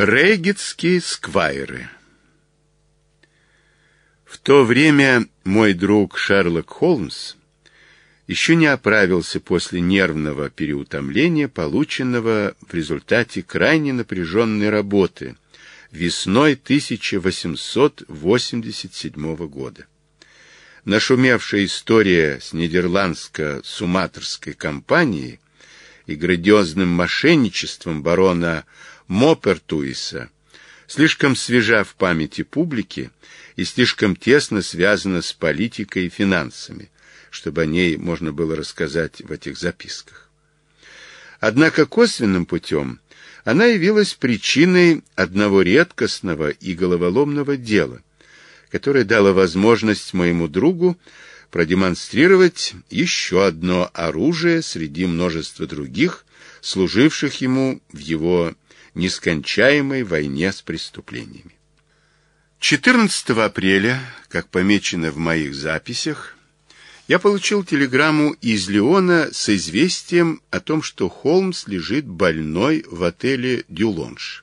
Рейгитские сквайры В то время мой друг Шерлок Холмс еще не оправился после нервного переутомления, полученного в результате крайне напряженной работы весной 1887 года. Нашумевшая история с нидерландско-суматорской компанией и грандиозным мошенничеством барона Холмса Мопертуиса, слишком свежа в памяти публики и слишком тесно связана с политикой и финансами, чтобы о ней можно было рассказать в этих записках. Однако косвенным путем она явилась причиной одного редкостного и головоломного дела, которое дало возможность моему другу продемонстрировать еще одно оружие среди множества других, служивших ему в его нескончаемой войне с преступлениями. 14 апреля, как помечено в моих записях, я получил телеграмму из Леона с известием о том, что Холмс лежит больной в отеле «Дюлонж».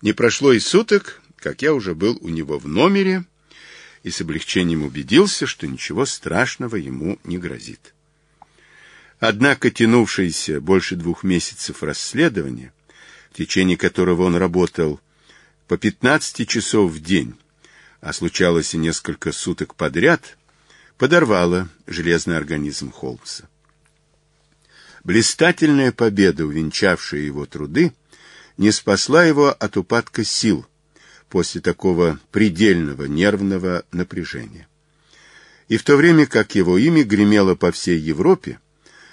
Не прошло и суток, как я уже был у него в номере и с облегчением убедился, что ничего страшного ему не грозит. Однако тянувшееся больше двух месяцев расследование в течение которого он работал по 15 часов в день, а случалось и несколько суток подряд, подорвало железный организм Холмса. Блистательная победа, увенчавшая его труды, не спасла его от упадка сил после такого предельного нервного напряжения. И в то время как его имя гремело по всей Европе,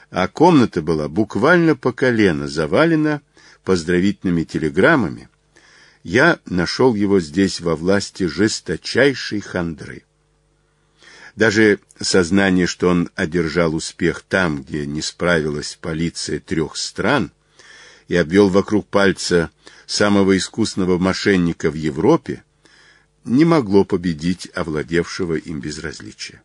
а комната была буквально по колено завалена поздравительными телеграммами, я нашел его здесь во власти жесточайшей хандры. Даже сознание, что он одержал успех там, где не справилась полиция трех стран, и обвел вокруг пальца самого искусного мошенника в Европе, не могло победить овладевшего им безразличия.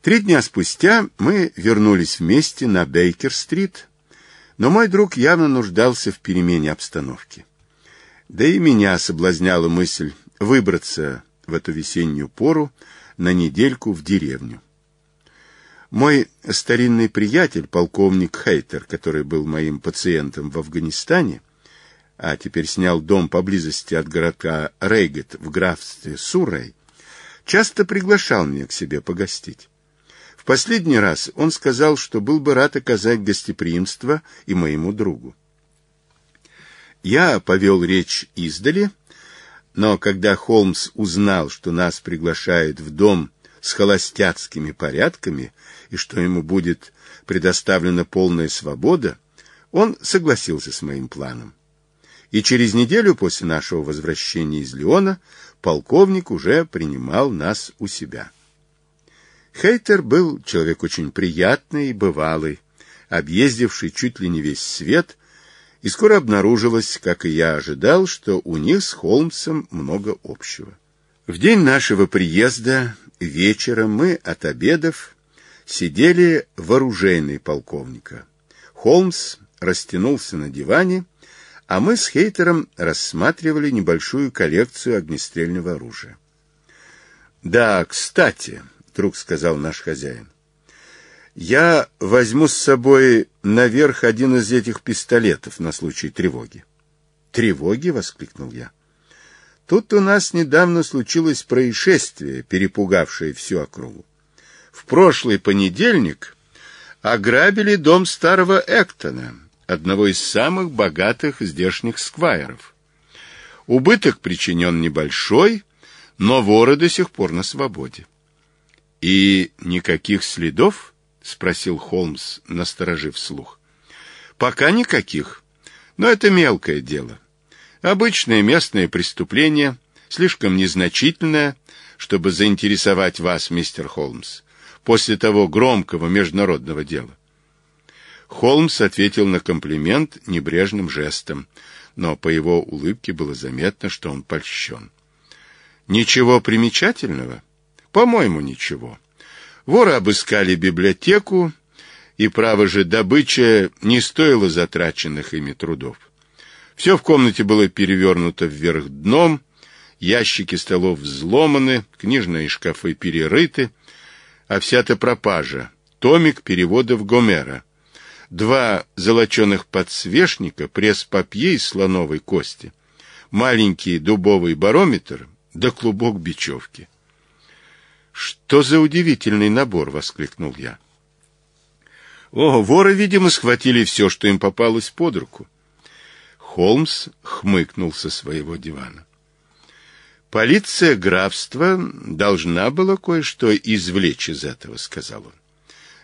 Три дня спустя мы вернулись вместе на Бейкер-стрит, но мой друг явно нуждался в перемене обстановки. Да и меня соблазняла мысль выбраться в эту весеннюю пору на недельку в деревню. Мой старинный приятель, полковник Хейтер, который был моим пациентом в Афганистане, а теперь снял дом поблизости от городка Рейгет в графстве Суррей, часто приглашал меня к себе погостить. В последний раз он сказал, что был бы рад оказать гостеприимство и моему другу. Я повел речь издали, но когда Холмс узнал, что нас приглашают в дом с холостяцкими порядками и что ему будет предоставлена полная свобода, он согласился с моим планом. И через неделю после нашего возвращения из Леона полковник уже принимал нас у себя. Хейтер был человек очень приятный и бывалый, объездивший чуть ли не весь свет, и скоро обнаружилось, как и я ожидал, что у них с Холмсом много общего. В день нашего приезда вечером мы от обедов сидели в оружейной полковника. Холмс растянулся на диване, а мы с Хейтером рассматривали небольшую коллекцию огнестрельного оружия. «Да, кстати», вдруг сказал наш хозяин. «Я возьму с собой наверх один из этих пистолетов на случай тревоги». «Тревоги?» — воскликнул я. «Тут у нас недавно случилось происшествие, перепугавшее всю округу. В прошлый понедельник ограбили дом старого Эктона, одного из самых богатых здешних сквайров. Убыток причинен небольшой, но воры до сих пор на свободе. «И никаких следов?» — спросил Холмс, насторожив слух. «Пока никаких. Но это мелкое дело. Обычное местное преступление, слишком незначительное, чтобы заинтересовать вас, мистер Холмс, после того громкого международного дела». Холмс ответил на комплимент небрежным жестом, но по его улыбке было заметно, что он польщен. «Ничего примечательного?» По-моему, ничего. Воры обыскали библиотеку, и, право же, добыча не стоила затраченных ими трудов. Все в комнате было перевернуто вверх дном, ящики столов взломаны, книжные шкафы перерыты, а вся та пропажа — томик переводов Гомера. Два золоченых подсвечника, пресс-папье из слоновой кости, маленький дубовый барометр да клубок бечевки. Что за удивительный набор, воскликнул я. О, воры, видимо, схватили все, что им попалось под руку. Холмс хмыкнул со своего дивана. Полиция графства должна была кое-что извлечь из этого, сказал он.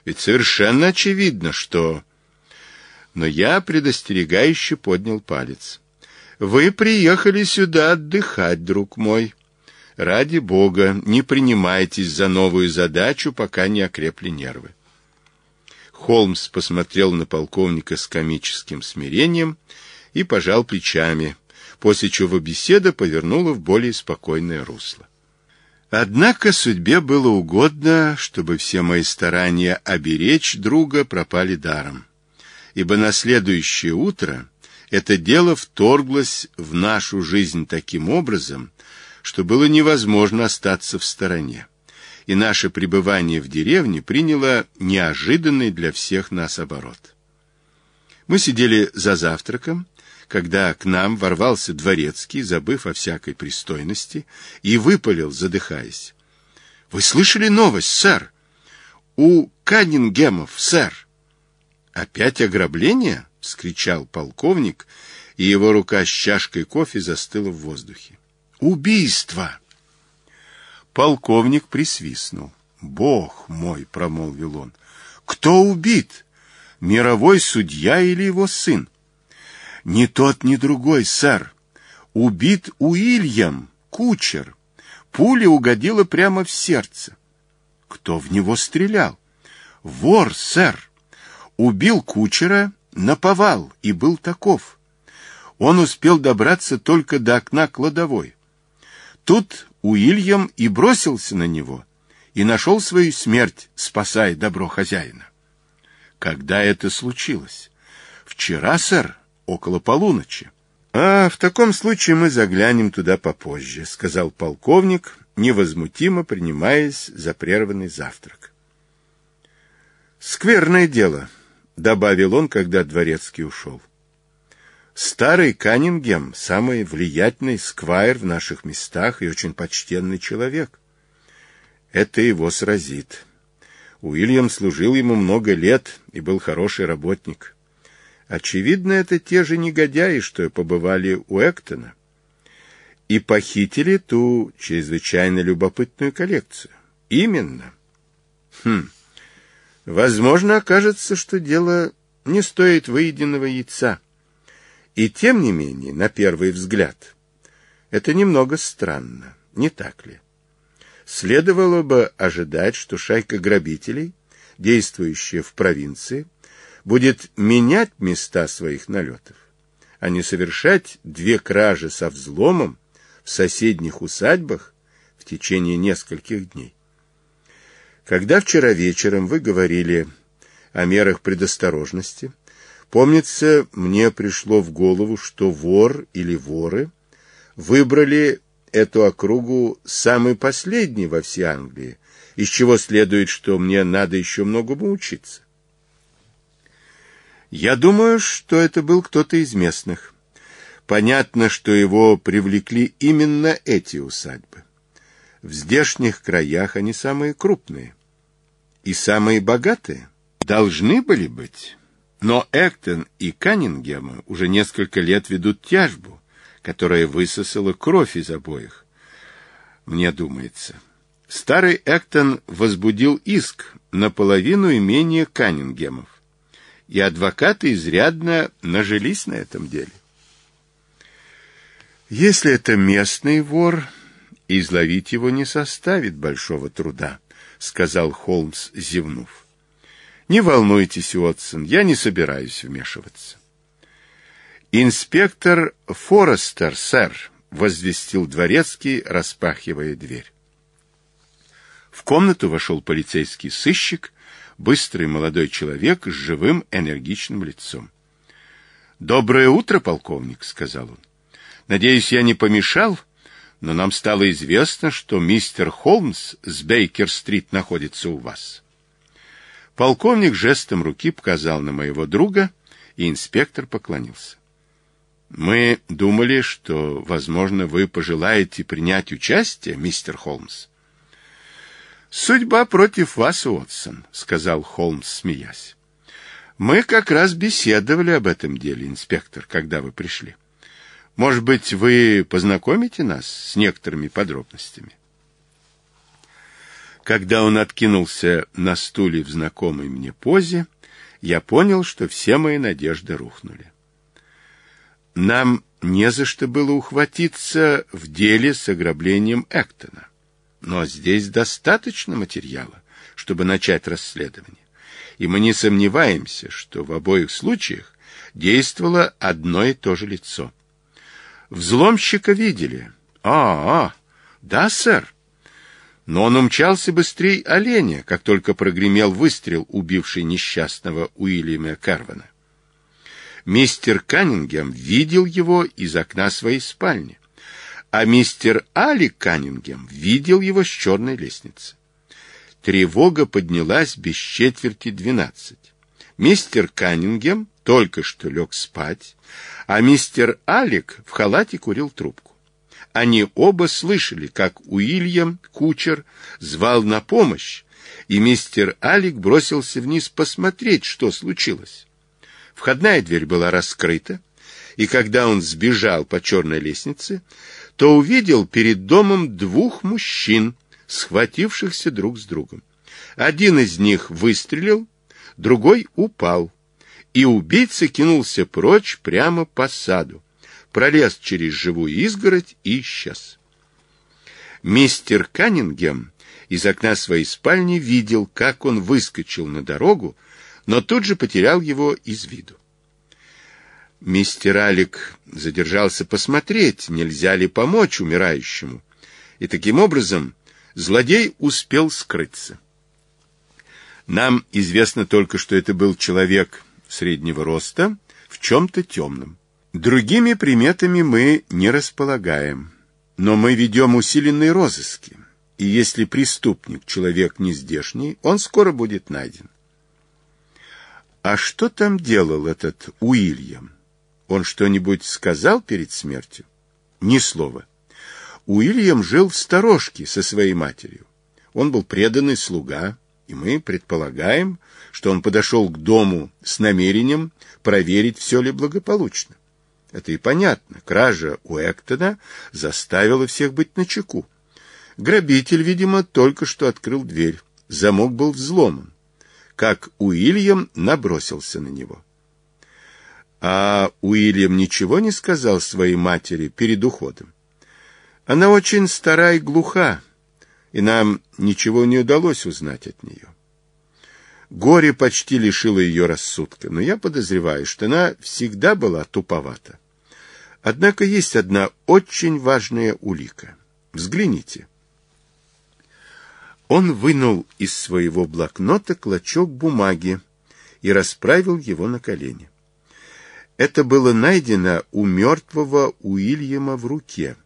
Ведь совершенно очевидно, что... Но я предостерегающе поднял палец. Вы приехали сюда отдыхать, друг мой. Ради Бога, не принимайтесь за новую задачу, пока не окрепли нервы. Холмс посмотрел на полковника с комическим смирением и пожал плечами, после чего беседа повернула в более спокойное русло. Однако судьбе было угодно, чтобы все мои старания оберечь друга пропали даром, ибо на следующее утро это дело вторглось в нашу жизнь таким образом, что было невозможно остаться в стороне. И наше пребывание в деревне приняло неожиданный для всех нас оборот. Мы сидели за завтраком, когда к нам ворвался дворецкий, забыв о всякой пристойности, и выпалил, задыхаясь. — Вы слышали новость, сэр? — У Каннингемов, сэр. — Опять ограбление? — вскричал полковник, и его рука с чашкой кофе застыла в воздухе убийство!» Полковник присвистнул. «Бог мой!» — промолвил он. «Кто убит? Мировой судья или его сын?» «Ни тот, ни другой, сэр. Убит Уильям, кучер. Пуля угодила прямо в сердце». «Кто в него стрелял?» «Вор, сэр. Убил кучера, наповал и был таков. Он успел добраться только до окна кладовой». Тут Уильям и бросился на него и нашел свою смерть, спасая добро хозяина. Когда это случилось? Вчера, сэр, около полуночи. А в таком случае мы заглянем туда попозже, сказал полковник, невозмутимо принимаясь за прерванный завтрак. Скверное дело, добавил он, когда дворецкий ушел. Старый Каннингем — самый влиятельный сквайр в наших местах и очень почтенный человек. Это его сразит. Уильям служил ему много лет и был хороший работник. Очевидно, это те же негодяи, что побывали у Эктона. И похитили ту чрезвычайно любопытную коллекцию. Именно. Хм. Возможно, окажется, что дело не стоит выеденного яйца. И тем не менее, на первый взгляд, это немного странно, не так ли? Следовало бы ожидать, что шайка грабителей, действующая в провинции, будет менять места своих налетов, а не совершать две кражи со взломом в соседних усадьбах в течение нескольких дней. Когда вчера вечером вы говорили о мерах предосторожности, Помнится, мне пришло в голову, что вор или воры выбрали эту округу самый последний во всей Англии, из чего следует, что мне надо еще многому учиться. Я думаю, что это был кто-то из местных. Понятно, что его привлекли именно эти усадьбы. В здешних краях они самые крупные и самые богатые. Должны были быть. Но Эктон и Каннингемы уже несколько лет ведут тяжбу, которая высосала кровь из обоих. Мне думается. Старый Эктон возбудил иск на половину имения Каннингемов. И адвокаты изрядно нажились на этом деле. Если это местный вор, изловить его не составит большого труда, сказал Холмс, зевнув. Не волнуйтесь, Уотсон, я не собираюсь вмешиваться. Инспектор Форестер, сэр, возвестил дворецкий, распахивая дверь. В комнату вошел полицейский сыщик, быстрый молодой человек с живым энергичным лицом. «Доброе утро, полковник», — сказал он. «Надеюсь, я не помешал, но нам стало известно, что мистер Холмс с Бейкер-стрит находится у вас». Полковник жестом руки показал на моего друга, и инспектор поклонился. «Мы думали, что, возможно, вы пожелаете принять участие, мистер Холмс». «Судьба против вас, Уотсон», — сказал Холмс, смеясь. «Мы как раз беседовали об этом деле, инспектор, когда вы пришли. Может быть, вы познакомите нас с некоторыми подробностями?» Когда он откинулся на стуле в знакомой мне позе, я понял, что все мои надежды рухнули. Нам не за что было ухватиться в деле с ограблением Эктона. Но здесь достаточно материала, чтобы начать расследование. И мы не сомневаемся, что в обоих случаях действовало одно и то же лицо. Взломщика видели. А, а, да, сэр. Но он умчался быстрее оленя, как только прогремел выстрел, убивший несчастного Уильяма Карвана. Мистер Каннингем видел его из окна своей спальни, а мистер Али Каннингем видел его с черной лестницы. Тревога поднялась без четверти двенадцать. Мистер Каннингем только что лег спать, а мистер Алик в халате курил трубку. Они оба слышали, как Уильям, кучер, звал на помощь, и мистер Алик бросился вниз посмотреть, что случилось. Входная дверь была раскрыта, и когда он сбежал по черной лестнице, то увидел перед домом двух мужчин, схватившихся друг с другом. Один из них выстрелил, другой упал, и убийца кинулся прочь прямо по саду пролез через живую изгородь и исчез. Мистер Каннингем из окна своей спальни видел, как он выскочил на дорогу, но тут же потерял его из виду. Мистер Алик задержался посмотреть, нельзя ли помочь умирающему, и таким образом злодей успел скрыться. Нам известно только, что это был человек среднего роста в чем-то темном. Другими приметами мы не располагаем, но мы ведем усиленные розыски, и если преступник человек нездешний, он скоро будет найден. А что там делал этот Уильям? Он что-нибудь сказал перед смертью? Ни слова. Уильям жил в сторожке со своей матерью. Он был преданный слуга, и мы предполагаем, что он подошел к дому с намерением проверить, все ли благополучно. Это и понятно. Кража у Эктона заставила всех быть начеку. Грабитель, видимо, только что открыл дверь. Замок был взломан. Как Уильям набросился на него. А Уильям ничего не сказал своей матери перед уходом. Она очень стара и глуха, и нам ничего не удалось узнать от нее. Горе почти лишило ее рассудка, но я подозреваю, что она всегда была туповата. Однако есть одна очень важная улика. Взгляните. Он вынул из своего блокнота клочок бумаги и расправил его на колени. Это было найдено у мертвого Уильяма в руке,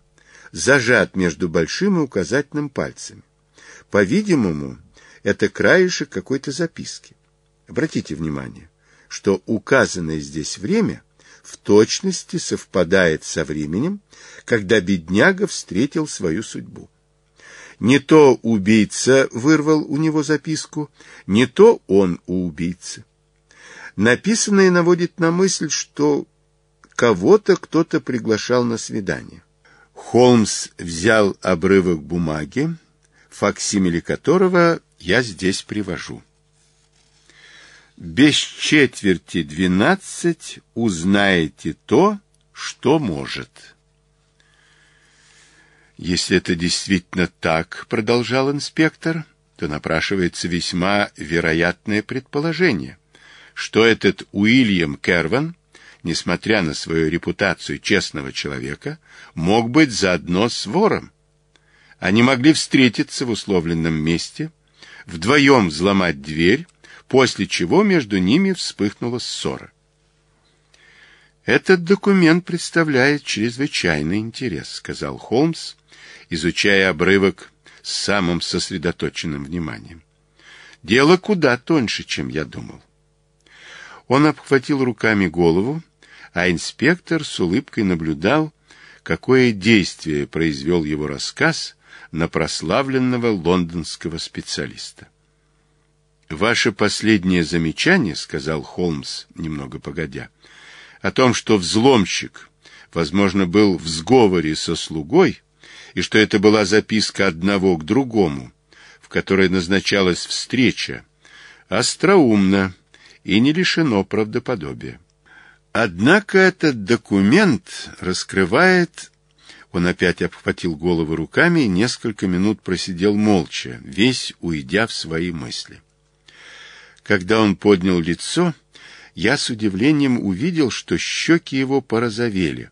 зажат между большим и указательным пальцами. По-видимому, это краешек какой-то записки. Обратите внимание, что указанное здесь время — в точности совпадает со временем, когда бедняга встретил свою судьбу. Не то убийца вырвал у него записку, не то он у убийцы. Написанное наводит на мысль, что кого-то кто-то приглашал на свидание. Холмс взял обрывок бумаги, факсимили которого я здесь привожу без четверти двенадцать узнаете то, что может. Если это действительно так, продолжал инспектор, то напрашивается весьма вероятное предположение, что этот Уильям Керван, несмотря на свою репутацию честного человека, мог быть заодно с вором. Они могли встретиться в условленном месте, вдвоем взломать дверь, после чего между ними вспыхнула ссора. «Этот документ представляет чрезвычайный интерес», — сказал Холмс, изучая обрывок с самым сосредоточенным вниманием. «Дело куда тоньше, чем я думал». Он обхватил руками голову, а инспектор с улыбкой наблюдал, какое действие произвел его рассказ на прославленного лондонского специалиста. Ваше последнее замечание, сказал Холмс, немного погодя, о том, что взломщик, возможно, был в сговоре со слугой, и что это была записка одного к другому, в которой назначалась встреча, остроумно и не лишено правдоподобия. Однако этот документ раскрывает... Он опять обхватил голову руками и несколько минут просидел молча, весь уйдя в свои мысли. Когда он поднял лицо, я с удивлением увидел, что щеки его порозовели,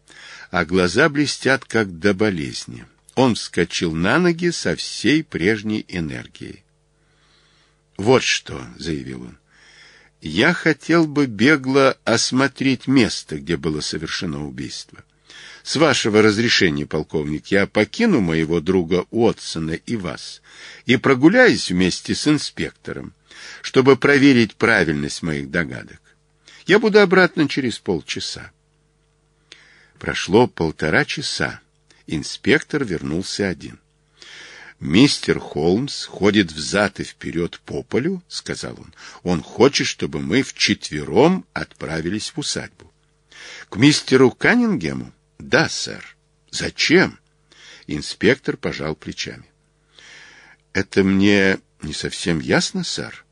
а глаза блестят, как до болезни. Он вскочил на ноги со всей прежней энергией. «Вот что», — заявил он, — «я хотел бы бегло осмотреть место, где было совершено убийство. С вашего разрешения, полковник, я покину моего друга Отсона и вас и прогуляюсь вместе с инспектором чтобы проверить правильность моих догадок. Я буду обратно через полчаса. Прошло полтора часа. Инспектор вернулся один. «Мистер Холмс ходит взад и вперед по полю», — сказал он. «Он хочет, чтобы мы вчетвером отправились в усадьбу». «К мистеру Каннингему?» «Да, сэр». «Зачем?» Инспектор пожал плечами. «Это мне не совсем ясно, сэр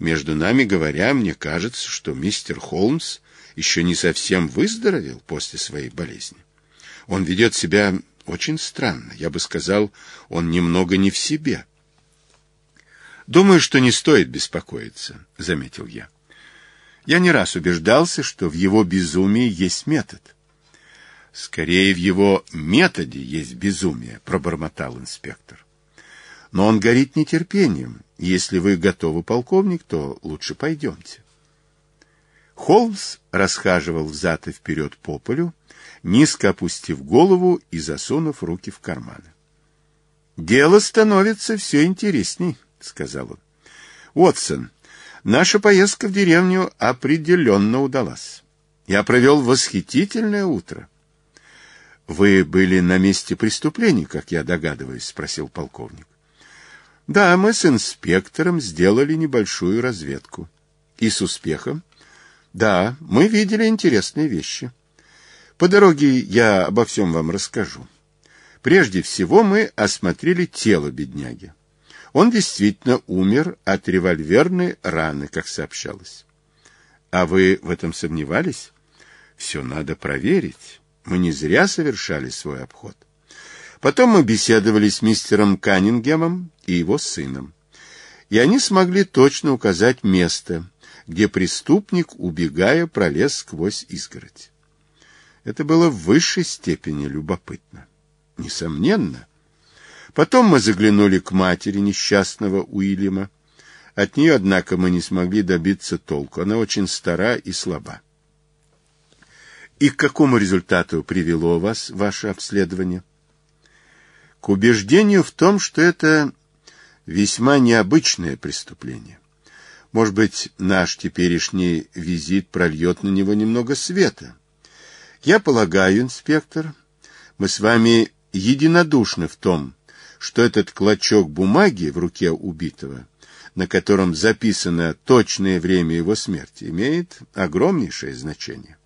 между нами говоря, мне кажется, что мистер Холмс еще не совсем выздоровел после своей болезни. Он ведет себя очень странно. Я бы сказал, он немного не в себе. «Думаю, что не стоит беспокоиться», — заметил я. Я не раз убеждался, что в его безумии есть метод. «Скорее, в его методе есть безумие», — пробормотал инспектор. Но он горит нетерпением. Если вы готовы, полковник, то лучше пойдемте. Холмс расхаживал взад и вперед по полю, низко опустив голову и засунув руки в карманы. «Дело становится все интересней», — сказал он. «Уотсон, наша поездка в деревню определенно удалась. Я провел восхитительное утро». «Вы были на месте преступления, как я догадываюсь?» — спросил полковник. Да, мы с инспектором сделали небольшую разведку. И с успехом. Да, мы видели интересные вещи. По дороге я обо всем вам расскажу. Прежде всего мы осмотрели тело бедняги. Он действительно умер от револьверной раны, как сообщалось. А вы в этом сомневались? Все надо проверить. Мы не зря совершали свой обход. Потом мы беседовали с мистером Каннингемом и его сыном. И они смогли точно указать место, где преступник, убегая, пролез сквозь изгородь. Это было в высшей степени любопытно. Несомненно. Потом мы заглянули к матери несчастного Уильяма. От нее, однако, мы не смогли добиться толку. Она очень стара и слаба. И к какому результату привело вас ваше обследование? К убеждению в том, что это весьма необычное преступление. Может быть, наш теперешний визит прольет на него немного света. Я полагаю, инспектор, мы с вами единодушны в том, что этот клочок бумаги в руке убитого, на котором записано точное время его смерти, имеет огромнейшее значение.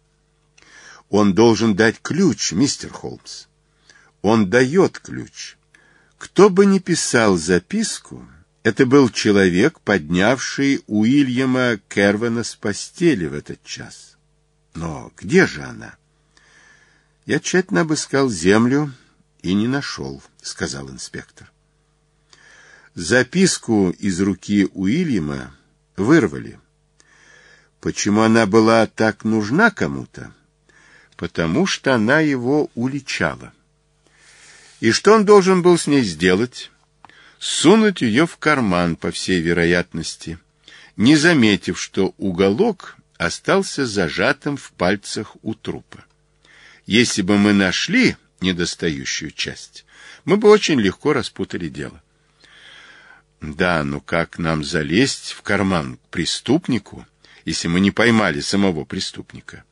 Он должен дать ключ, мистер Холмс. Он дает ключ. Кто бы ни писал записку, это был человек, поднявший Уильяма Кервана с постели в этот час. Но где же она? Я тщательно обыскал землю и не нашел, — сказал инспектор. Записку из руки Уильяма вырвали. Почему она была так нужна кому-то? Потому что она его уличала. И что он должен был с ней сделать? Сунуть ее в карман, по всей вероятности, не заметив, что уголок остался зажатым в пальцах у трупа. Если бы мы нашли недостающую часть, мы бы очень легко распутали дело. Да, но как нам залезть в карман к преступнику, если мы не поймали самого преступника?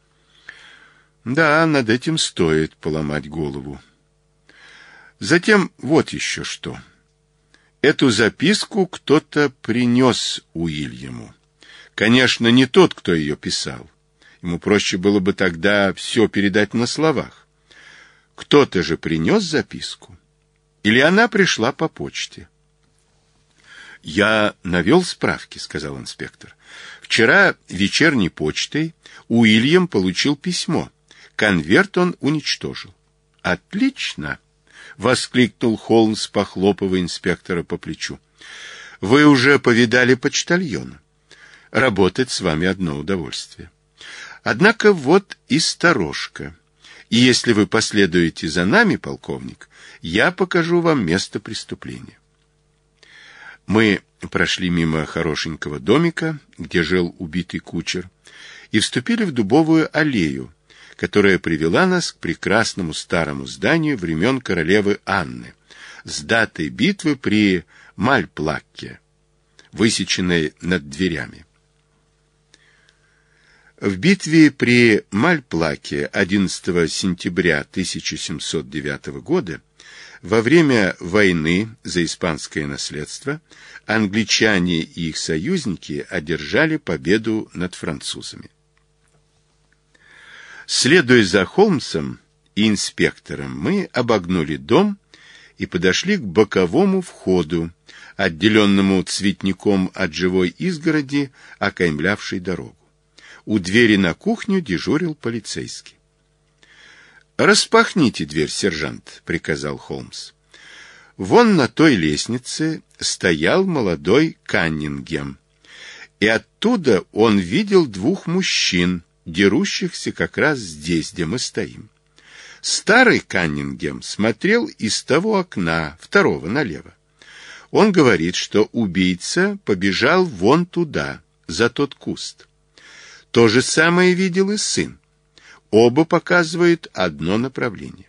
Затем вот еще что. Эту записку кто-то принес Уильяму. Конечно, не тот, кто ее писал. Ему проще было бы тогда все передать на словах. Кто-то же принес записку. Или она пришла по почте. «Я навел справки», — сказал инспектор. «Вчера вечерней почтой Уильям получил письмо. Конверт он уничтожил». «Отлично!» воскликнул Холмс, похлопывая инспектора по плечу. «Вы уже повидали почтальона. Работать с вами одно удовольствие. Однако вот и сторожка. И если вы последуете за нами, полковник, я покажу вам место преступления». Мы прошли мимо хорошенького домика, где жил убитый кучер, и вступили в дубовую аллею, которая привела нас к прекрасному старому зданию времен королевы Анны с датой битвы при Мальплакке, высеченной над дверями. В битве при Мальплаке 11 сентября 1709 года во время войны за испанское наследство англичане и их союзники одержали победу над французами. Следуя за Холмсом и инспектором, мы обогнули дом и подошли к боковому входу, отделенному цветником от живой изгороди, окаймлявшей дорогу. У двери на кухню дежурил полицейский. «Распахните дверь, сержант», — приказал Холмс. Вон на той лестнице стоял молодой Каннингем, и оттуда он видел двух мужчин — дерущихся как раз здесь, где мы стоим. Старый Каннингем смотрел из того окна, второго налево. Он говорит, что убийца побежал вон туда, за тот куст. То же самое видел и сын. Оба показывают одно направление.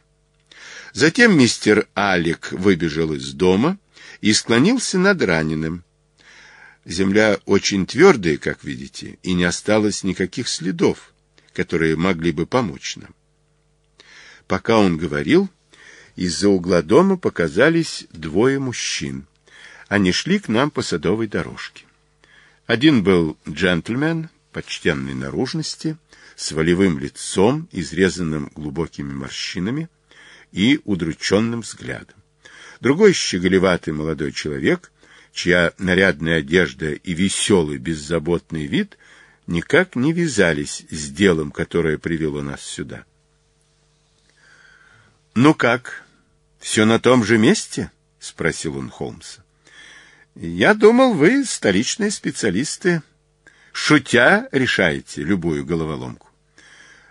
Затем мистер Алик выбежал из дома и склонился над раненым, Земля очень твердая, как видите, и не осталось никаких следов, которые могли бы помочь нам. Пока он говорил, из-за угла дома показались двое мужчин. Они шли к нам по садовой дорожке. Один был джентльмен, почтенной наружности, с волевым лицом, изрезанным глубокими морщинами и удрученным взглядом. Другой щеголеватый молодой человек чья нарядная одежда и веселый беззаботный вид никак не вязались с делом, которое привело нас сюда. «Ну как, все на том же месте?» — спросил он Холмса. «Я думал, вы, столичные специалисты, шутя решаете любую головоломку.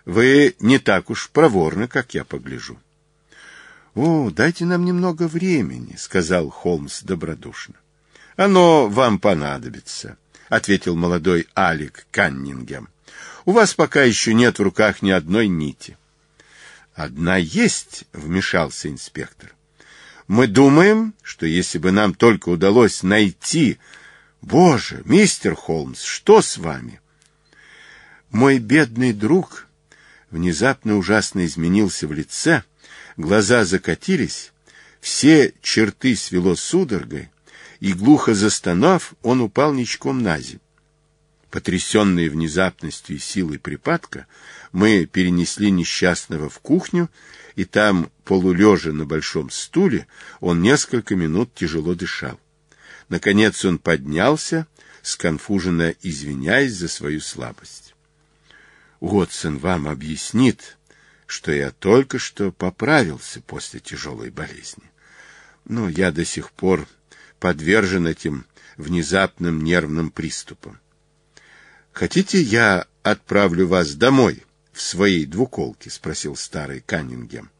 Вы не так уж проворны, как я погляжу». «О, дайте нам немного времени», — сказал Холмс добродушно. «Оно вам понадобится», — ответил молодой Алик Каннингем. «У вас пока еще нет в руках ни одной нити». «Одна есть», — вмешался инспектор. «Мы думаем, что если бы нам только удалось найти...» «Боже, мистер Холмс, что с вами?» «Мой бедный друг...» внезапно ужасно изменился в лице, глаза закатились, все черты свело судорогой, и, глухо застонав, он упал ничком на землю. Потрясенные внезапностью и силой припадка, мы перенесли несчастного в кухню, и там, полулежа на большом стуле, он несколько минут тяжело дышал. Наконец он поднялся, сконфуженно извиняясь за свою слабость. Уотсон вам объяснит, что я только что поправился после тяжелой болезни. Но я до сих пор подвержен этим внезапным нервным приступам. «Хотите, я отправлю вас домой в своей двуколке?» — спросил старый Каннингем.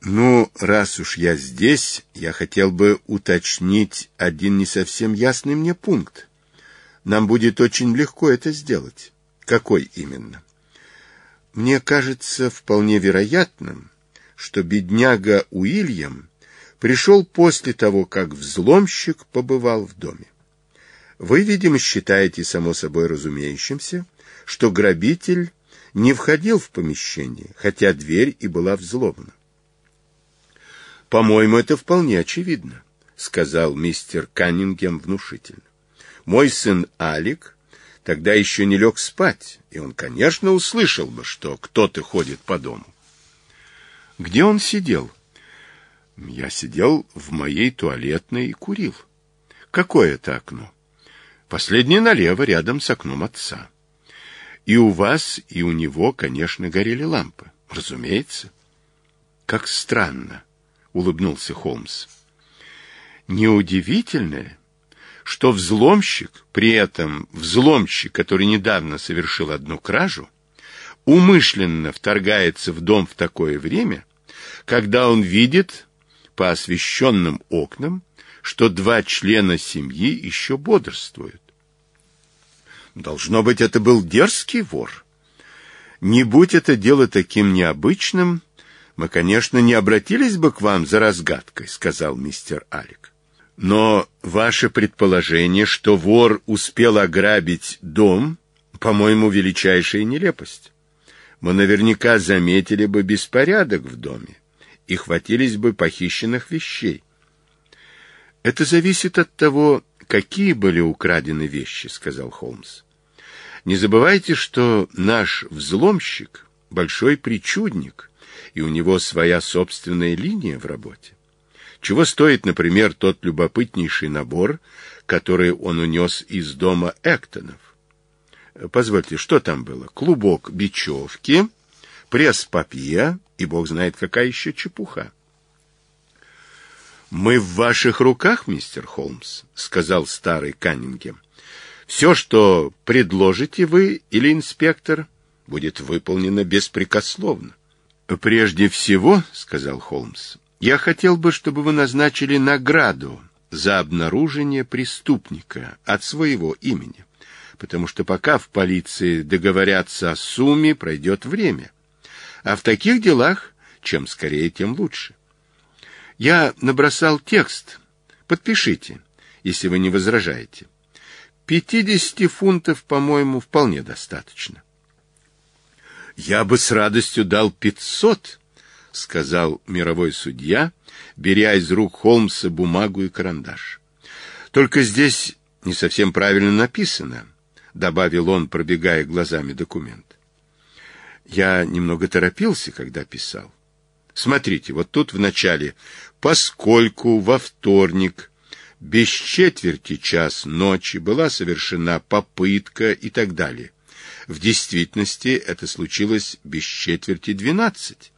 «Ну, раз уж я здесь, я хотел бы уточнить один не совсем ясный мне пункт. Нам будет очень легко это сделать. Какой именно?» «Мне кажется вполне вероятным, что бедняга Уильям пришел после того, как взломщик побывал в доме. Вы, видимо, считаете само собой разумеющимся, что грабитель не входил в помещение, хотя дверь и была взломана. «По-моему, это вполне очевидно», — сказал мистер Каннингем внушительно. «Мой сын Алик тогда еще не лег спать, и он, конечно, услышал бы, что кто-то ходит по дому». «Где он сидел?» Я сидел в моей туалетной и курил. Какое это окно? Последнее налево, рядом с окном отца. И у вас, и у него, конечно, горели лампы. Разумеется. Как странно, улыбнулся Холмс. Неудивительно, что взломщик, при этом взломщик, который недавно совершил одну кражу, умышленно вторгается в дом в такое время, когда он видит по освещенным окнам, что два члена семьи еще бодрствуют. Должно быть, это был дерзкий вор. Не будь это дело таким необычным, мы, конечно, не обратились бы к вам за разгадкой, сказал мистер Алик. Но ваше предположение, что вор успел ограбить дом, по-моему, величайшая нелепость. Мы наверняка заметили бы беспорядок в доме и хватились бы похищенных вещей. Это зависит от того, какие были украдены вещи, сказал Холмс. Не забывайте, что наш взломщик большой причудник, и у него своя собственная линия в работе. Чего стоит, например, тот любопытнейший набор, который он унес из дома Эктонов? Позвольте, что там было? Клубок бечевки, пресс-папье, и бог знает, какая еще чепуха. «Мы в ваших руках, мистер Холмс», — сказал старый Каннингем. «Все, что предложите вы или инспектор, будет выполнено беспрекословно». «Прежде всего», — сказал Холмс, — «я хотел бы, чтобы вы назначили награду за обнаружение преступника от своего имени, потому что пока в полиции договорятся о сумме, пройдет время». А в таких делах чем скорее, тем лучше. Я набросал текст. Подпишите, если вы не возражаете. Пятидесяти фунтов, по-моему, вполне достаточно. Я бы с радостью дал пятьсот, сказал мировой судья, беря из рук Холмса бумагу и карандаш. Только здесь не совсем правильно написано, добавил он, пробегая глазами документ. Я немного торопился, когда писал. Смотрите, вот тут в начале «Поскольку во вторник без четверти час ночи была совершена попытка» и так далее. В действительности это случилось без четверти двенадцать.